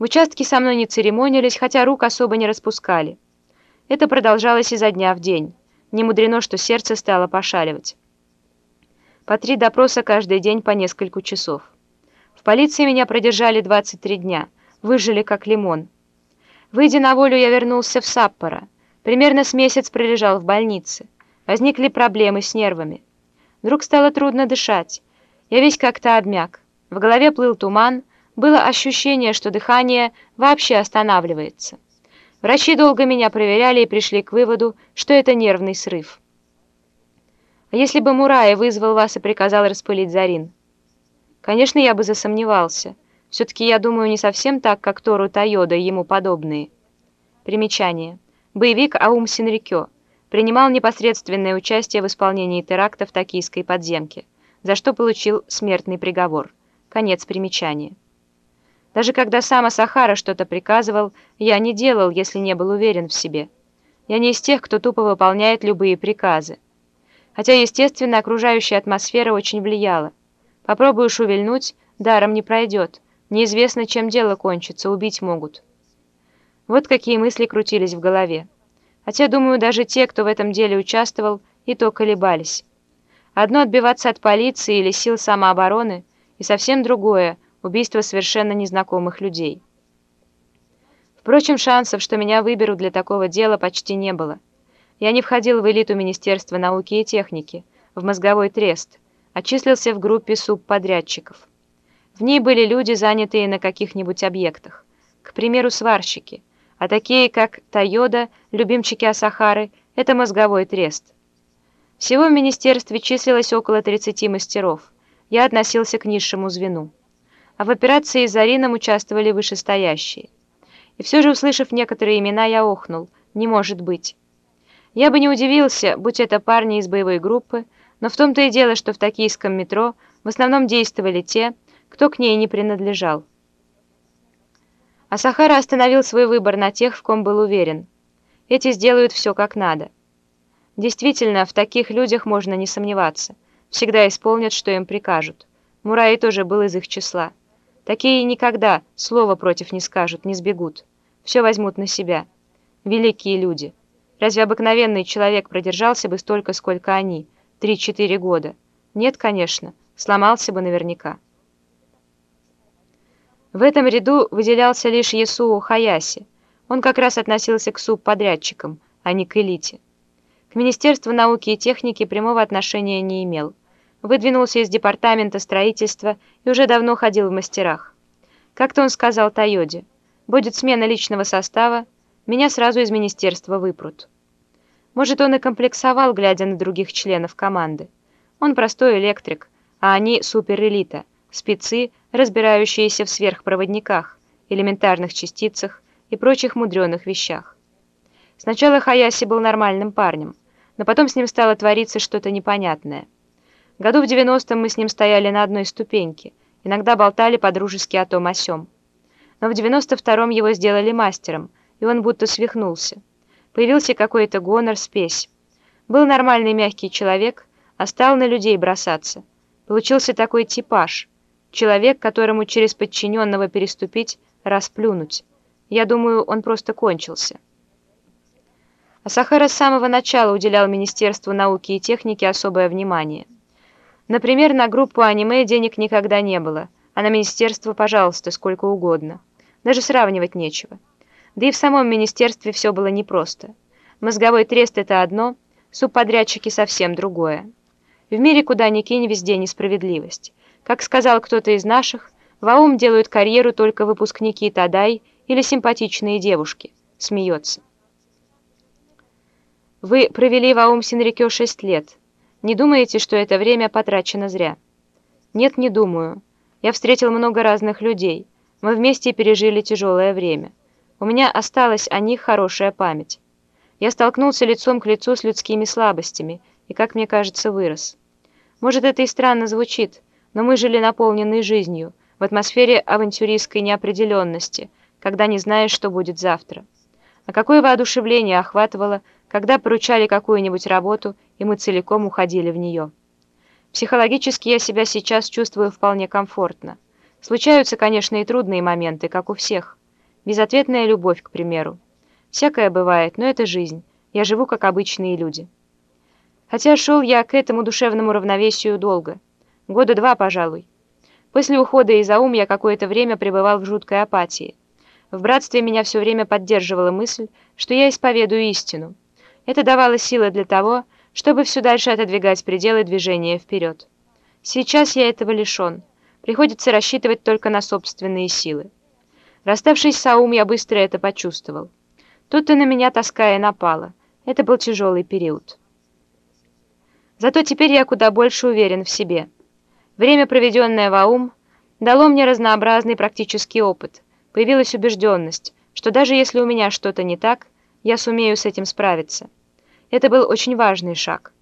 В участке со мной не церемонились, хотя рук особо не распускали. Это продолжалось изо дня в день. Не мудрено, что сердце стало пошаливать. По три допроса каждый день по несколько часов. В полиции меня продержали 23 дня, выжили как лимон. Выйдя на волю, я вернулся в Саппоро. Примерно с месяц пролежал в больнице. Возникли проблемы с нервами. Вдруг стало трудно дышать. Я весь как-то обмяк. В голове плыл туман, было ощущение, что дыхание вообще останавливается. Врачи долго меня проверяли и пришли к выводу, что это нервный срыв. А если бы Мурая вызвал вас и приказал распылить Зарин? Конечно, я бы засомневался. Все-таки я думаю не совсем так, как Тору Тойода и ему подобные. Примечание. Боевик Аум Синрикё принимал непосредственное участие в исполнении теракта в токийской подземке, за что получил смертный приговор. Конец примечания. Даже когда сам Асахара что-то приказывал, я не делал, если не был уверен в себе. Я не из тех, кто тупо выполняет любые приказы. Хотя, естественно, окружающая атмосфера очень влияла. Попробуешь увильнуть, даром не пройдет. Неизвестно, чем дело кончится, убить могут. Вот какие мысли крутились в голове. Хотя, думаю, даже те, кто в этом деле участвовал, и то колебались. Одно отбиваться от полиции или сил самообороны, и совсем другое — убийство совершенно незнакомых людей. Впрочем, шансов, что меня выберут для такого дела, почти не было. Я не входил в элиту Министерства науки и техники, в мозговой трест, а числился в группе субподрядчиков. В ней были люди, занятые на каких-нибудь объектах, к примеру, сварщики, а такие, как Тойода, любимчики Асахары, это мозговой трест. Всего в министерстве числилось около 30 мастеров, я относился к низшему звену а в операции с Зарином участвовали вышестоящие. И все же, услышав некоторые имена, я охнул. Не может быть. Я бы не удивился, будь это парни из боевой группы, но в том-то и дело, что в токийском метро в основном действовали те, кто к ней не принадлежал. А Сахара остановил свой выбор на тех, в ком был уверен. Эти сделают все как надо. Действительно, в таких людях можно не сомневаться. Всегда исполнят, что им прикажут. Мураи тоже был из их числа. Такие никогда слова против не скажут, не сбегут. Все возьмут на себя. Великие люди. Разве обыкновенный человек продержался бы столько, сколько они? Три-четыре года. Нет, конечно. Сломался бы наверняка. В этом ряду выделялся лишь Ясуо Хаяси. Он как раз относился к субподрядчикам, а не к элите. К Министерству науки и техники прямого отношения не имел выдвинулся из департамента строительства и уже давно ходил в мастерах. Как-то он сказал Тойоде, будет смена личного состава, меня сразу из министерства выпрут. Может, он и комплексовал, глядя на других членов команды. Он простой электрик, а они суперэлита, спецы, разбирающиеся в сверхпроводниках, элементарных частицах и прочих мудреных вещах. Сначала Хаяси был нормальным парнем, но потом с ним стало твориться что-то непонятное – Году в 90-м мы с ним стояли на одной ступеньке, иногда болтали по-дружески о том о сём. Но в 92-м его сделали мастером, и он будто свихнулся. Появился какой-то гонор, спесь. Был нормальный мягкий человек, а стал на людей бросаться. Получился такой типаж. Человек, которому через подчиненного переступить, расплюнуть. Я думаю, он просто кончился. А Сахара с самого начала уделял Министерству науки и техники особое внимание. Например, на группу аниме денег никогда не было, а на министерство, пожалуйста, сколько угодно. Даже сравнивать нечего. Да и в самом министерстве все было непросто. Мозговой трест – это одно, субподрядчики – совсем другое. В мире, куда ни кинь, везде несправедливость. Как сказал кто-то из наших, в АУМ делают карьеру только выпускники Тадай или симпатичные девушки. Смеется. Вы провели в АУМ Синрикё 6 лет. Не думаете, что это время потрачено зря? Нет, не думаю. Я встретил много разных людей. Мы вместе пережили тяжелое время. У меня осталась о них хорошая память. Я столкнулся лицом к лицу с людскими слабостями и, как мне кажется, вырос. Может, это и странно звучит, но мы жили наполненной жизнью, в атмосфере авантюристской неопределенности, когда не знаешь, что будет завтра. А какое воодушевление охватывало, когда поручали какую-нибудь работу, и мы целиком уходили в нее. Психологически я себя сейчас чувствую вполне комфортно. Случаются, конечно, и трудные моменты, как у всех, Безответная любовь, к примеру. Всякое бывает, но это жизнь. Я живу, как обычные люди. Хотя шел я к этому душевному равновесию долго. Года два, пожалуй. После ухода из Аум я какое-то время пребывал в жуткой апатии. В братстве меня все время поддерживала мысль, что я исповедую истину. Это давало силы для того, чтобы все дальше отодвигать пределы движения вперед. Сейчас я этого лишен. Приходится рассчитывать только на собственные силы. Расставшись с Аум, я быстро это почувствовал. Тут-то на меня тоска и напала. Это был тяжелый период. Зато теперь я куда больше уверен в себе. Время, проведенное в Аум, дало мне разнообразный практический опыт. Появилась убежденность, что даже если у меня что-то не так, я сумею с этим справиться. Это был очень важный шаг.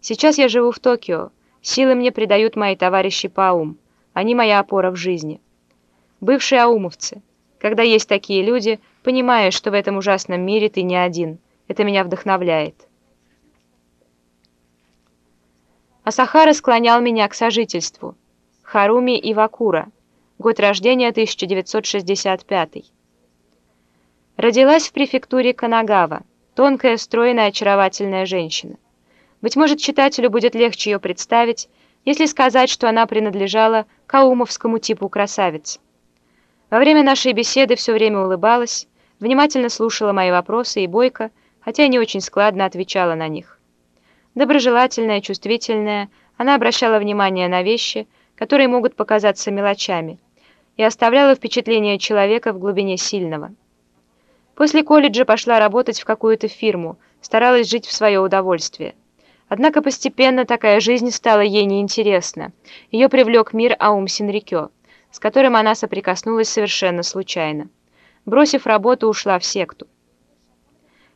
Сейчас я живу в Токио. Силы мне придают мои товарищи по Аум. Они моя опора в жизни. Бывшие аумовцы. Когда есть такие люди, понимаешь, что в этом ужасном мире ты не один. Это меня вдохновляет. Асахара склонял меня к сожительству. Харуми Ивакура. Год рождения 1965. Родилась в префектуре Канагава. Тонкая, стройная, очаровательная женщина. Быть может, читателю будет легче ее представить, если сказать, что она принадлежала к аумовскому типу красавиц. Во время нашей беседы все время улыбалась, внимательно слушала мои вопросы и бойко, хотя не очень складно отвечала на них. Доброжелательная, чувствительная, она обращала внимание на вещи, которые могут показаться мелочами, и оставляла впечатление человека в глубине сильного. После колледжа пошла работать в какую-то фирму, старалась жить в свое удовольствие. Однако постепенно такая жизнь стала ей неинтересна. Ее привлек мир Аум Синрикё, с которым она соприкоснулась совершенно случайно. Бросив работу, ушла в секту.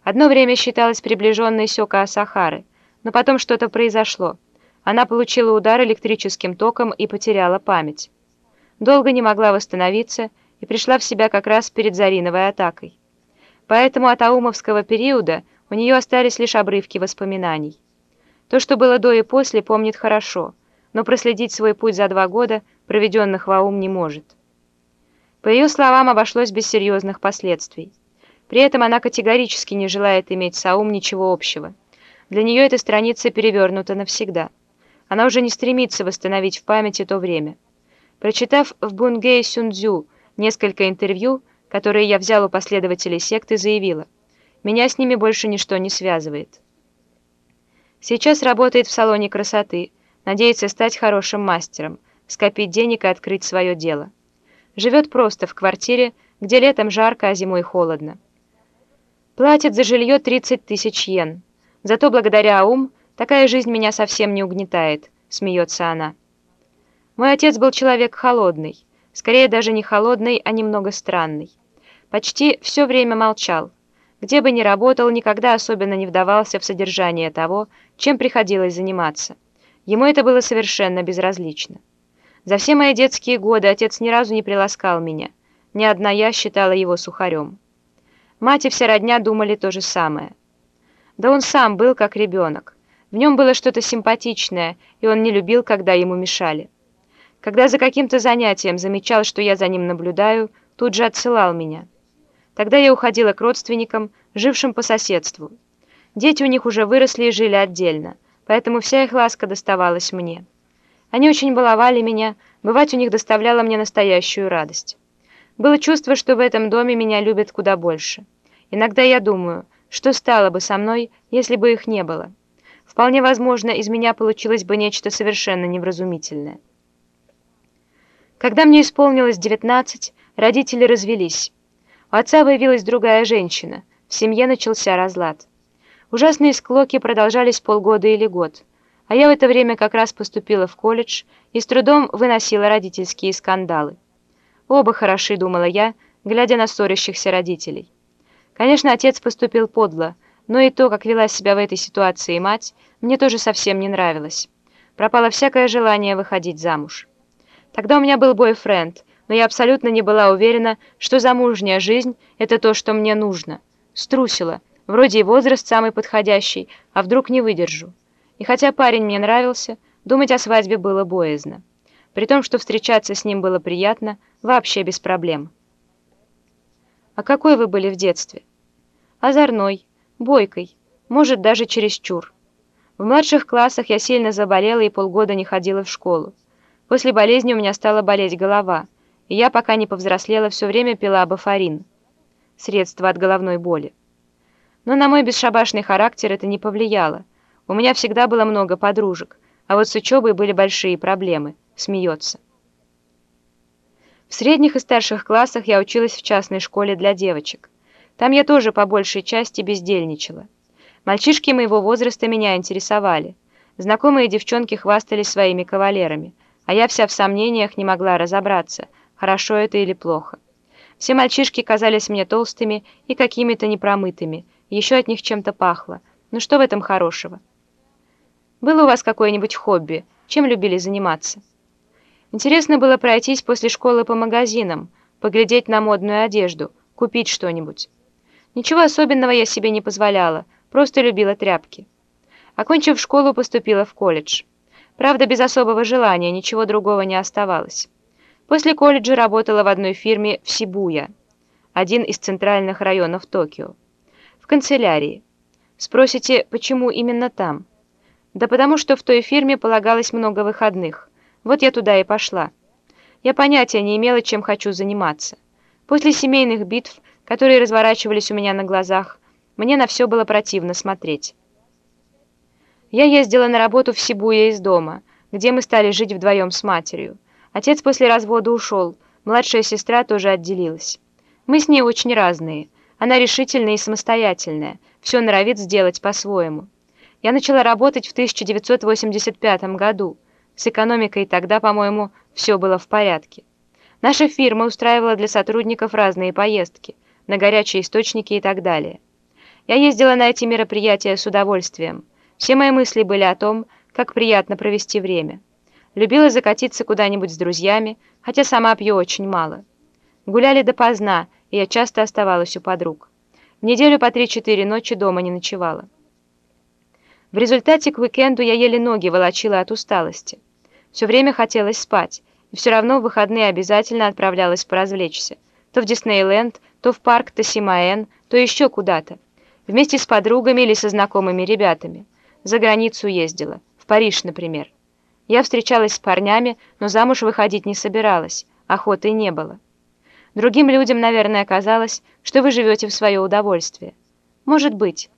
Одно время считалась приближенной Сёка Асахары, но потом что-то произошло. Она получила удар электрическим током и потеряла память. Долго не могла восстановиться и пришла в себя как раз перед Зариновой атакой. Поэтому от аумовского периода у нее остались лишь обрывки воспоминаний. То, что было до и после, помнит хорошо, но проследить свой путь за два года, проведенных в Аум, не может. По ее словам, обошлось без серьезных последствий. При этом она категорически не желает иметь с Аум ничего общего. Для нее эта страница перевернута навсегда. Она уже не стремится восстановить в памяти то время. Прочитав в Бунгей Сюндзю несколько интервью, которые я взял у последователей секты, заявила, «Меня с ними больше ничто не связывает». Сейчас работает в салоне красоты, надеется стать хорошим мастером, скопить денег и открыть свое дело. Живет просто в квартире, где летом жарко, а зимой холодно. Платит за жилье 30 тысяч йен. Зато благодаря АУМ такая жизнь меня совсем не угнетает, смеется она. Мой отец был человек холодный, скорее даже не холодный, а немного странный. Почти все время молчал. Где бы ни работал, никогда особенно не вдавался в содержание того, чем приходилось заниматься. Ему это было совершенно безразлично. За все мои детские годы отец ни разу не приласкал меня. Ни одна я считала его сухарем. Мать и вся родня думали то же самое. Да он сам был как ребенок. В нем было что-то симпатичное, и он не любил, когда ему мешали. Когда за каким-то занятием замечал, что я за ним наблюдаю, тут же отсылал меня. Тогда я уходила к родственникам, жившим по соседству. Дети у них уже выросли и жили отдельно, поэтому вся их ласка доставалась мне. Они очень баловали меня, бывать у них доставляло мне настоящую радость. Было чувство, что в этом доме меня любят куда больше. Иногда я думаю, что стало бы со мной, если бы их не было. Вполне возможно, из меня получилось бы нечто совершенно невразумительное. Когда мне исполнилось 19, родители развелись. У отца появилась другая женщина. В семье начался разлад. Ужасные склоки продолжались полгода или год. А я в это время как раз поступила в колледж и с трудом выносила родительские скандалы. Оба хороши, думала я, глядя на ссорящихся родителей. Конечно, отец поступил подло, но и то, как вела себя в этой ситуации мать, мне тоже совсем не нравилось. Пропало всякое желание выходить замуж. Тогда у меня был бойфренд — но я абсолютно не была уверена, что замужняя жизнь — это то, что мне нужно. Струсила. Вроде и возраст самый подходящий, а вдруг не выдержу. И хотя парень мне нравился, думать о свадьбе было боязно. При том, что встречаться с ним было приятно, вообще без проблем. А какой вы были в детстве? Озорной, бойкой, может, даже чересчур. В младших классах я сильно заболела и полгода не ходила в школу. После болезни у меня стала болеть голова, и я, пока не повзрослела, все время пила бафарин, средство от головной боли. Но на мой бесшабашный характер это не повлияло. У меня всегда было много подружек, а вот с учебой были большие проблемы. Смеется. В средних и старших классах я училась в частной школе для девочек. Там я тоже по большей части бездельничала. Мальчишки моего возраста меня интересовали. Знакомые девчонки хвастались своими кавалерами, а я вся в сомнениях не могла разобраться, хорошо это или плохо. Все мальчишки казались мне толстыми и какими-то непромытыми, еще от них чем-то пахло. Ну что в этом хорошего? Было у вас какое-нибудь хобби? Чем любили заниматься? Интересно было пройтись после школы по магазинам, поглядеть на модную одежду, купить что-нибудь. Ничего особенного я себе не позволяла, просто любила тряпки. Окончив школу, поступила в колледж. Правда, без особого желания, ничего другого не оставалось. После колледжа работала в одной фирме в Сибуя, один из центральных районов Токио в канцелярии. Спросите, почему именно там? Да потому что в той фирме полагалось много выходных. Вот я туда и пошла. Я понятия не имела, чем хочу заниматься. После семейных битв, которые разворачивались у меня на глазах, мне на все было противно смотреть. Я ездила на работу в Сибуя из дома, где мы стали жить вдвоем с матерью. Отец после развода ушел, младшая сестра тоже отделилась. Мы с ней очень разные – она решительная и самостоятельная, все норовит сделать по-своему. Я начала работать в 1985 году. С экономикой тогда, по-моему, все было в порядке. Наша фирма устраивала для сотрудников разные поездки, на горячие источники и так далее. Я ездила на эти мероприятия с удовольствием. Все мои мысли были о том, как приятно провести время. Любила закатиться куда-нибудь с друзьями, хотя сама пью очень мало. Гуляли допоздна, и я часто оставалась у подруг. В неделю по 3-4 ночи дома не ночевала. В результате к уикенду я еле ноги волочила от усталости. Все время хотелось спать, и все равно в выходные обязательно отправлялась поразвлечься. То в Диснейленд, то в парк Тосимаэн, то еще куда-то. Вместе с подругами или со знакомыми ребятами. За границу ездила, в Париж, например. Я встречалась с парнями, но замуж выходить не собиралась, охоты не было. Другим людям, наверное, казалось, что вы живете в свое удовольствие. Может быть,